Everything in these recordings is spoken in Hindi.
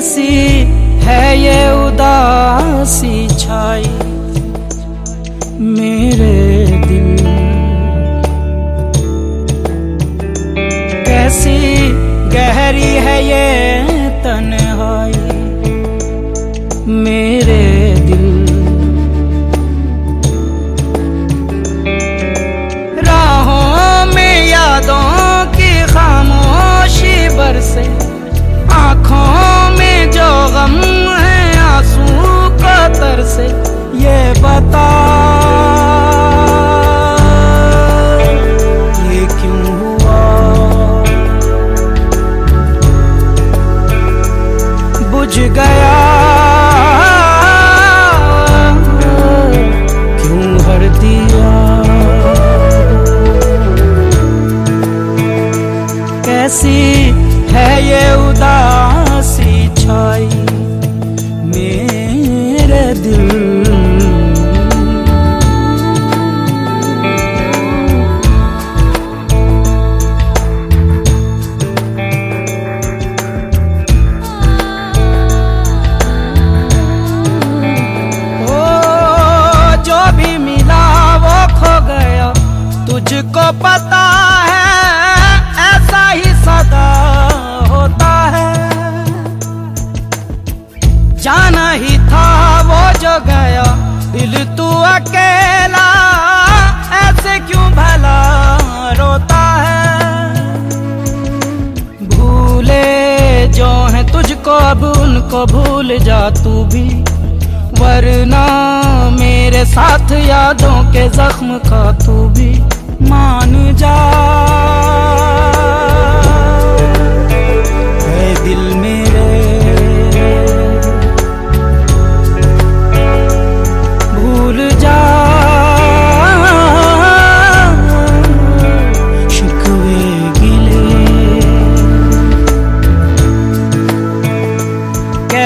कैसी है ये उदासी छाई मेरे दिल? कैसी गहरी है ये तन बुझ गया। क्यों हर दिया? कैसी है ये उदासी? तुझको अब उनको भूल जा तू भी। वरना मेरे साथ यादों के जख्म का तू भी। मान जा।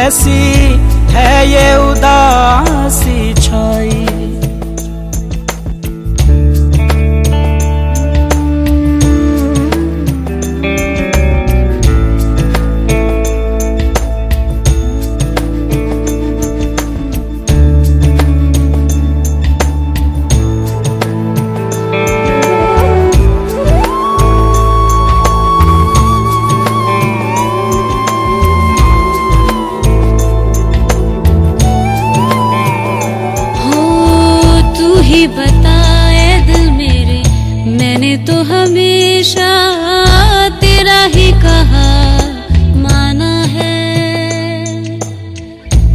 कैसी है ये उदासी।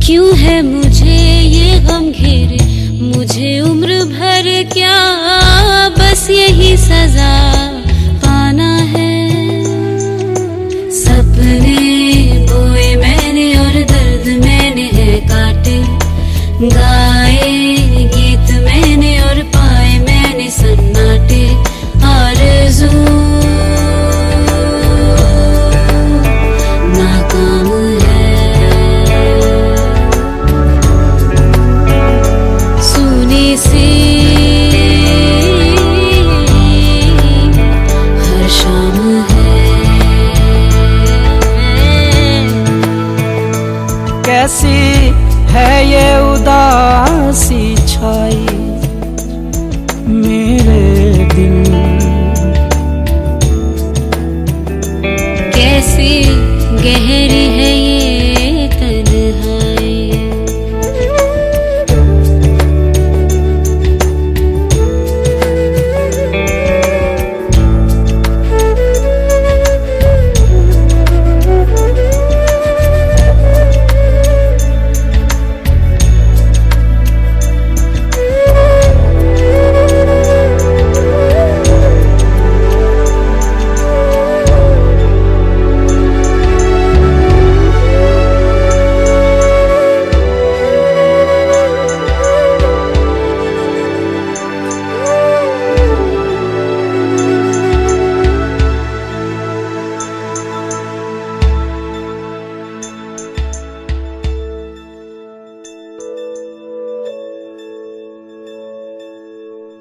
क्यों है मुझे ये गम घेरे मुझे उम्र भर क्या? बस यही सजा पाना है। सपने बोए मैंने और दर्द मैंने है काटे। गा कैसी है ये उदासी छाई मेरे दिल कैसी गहरी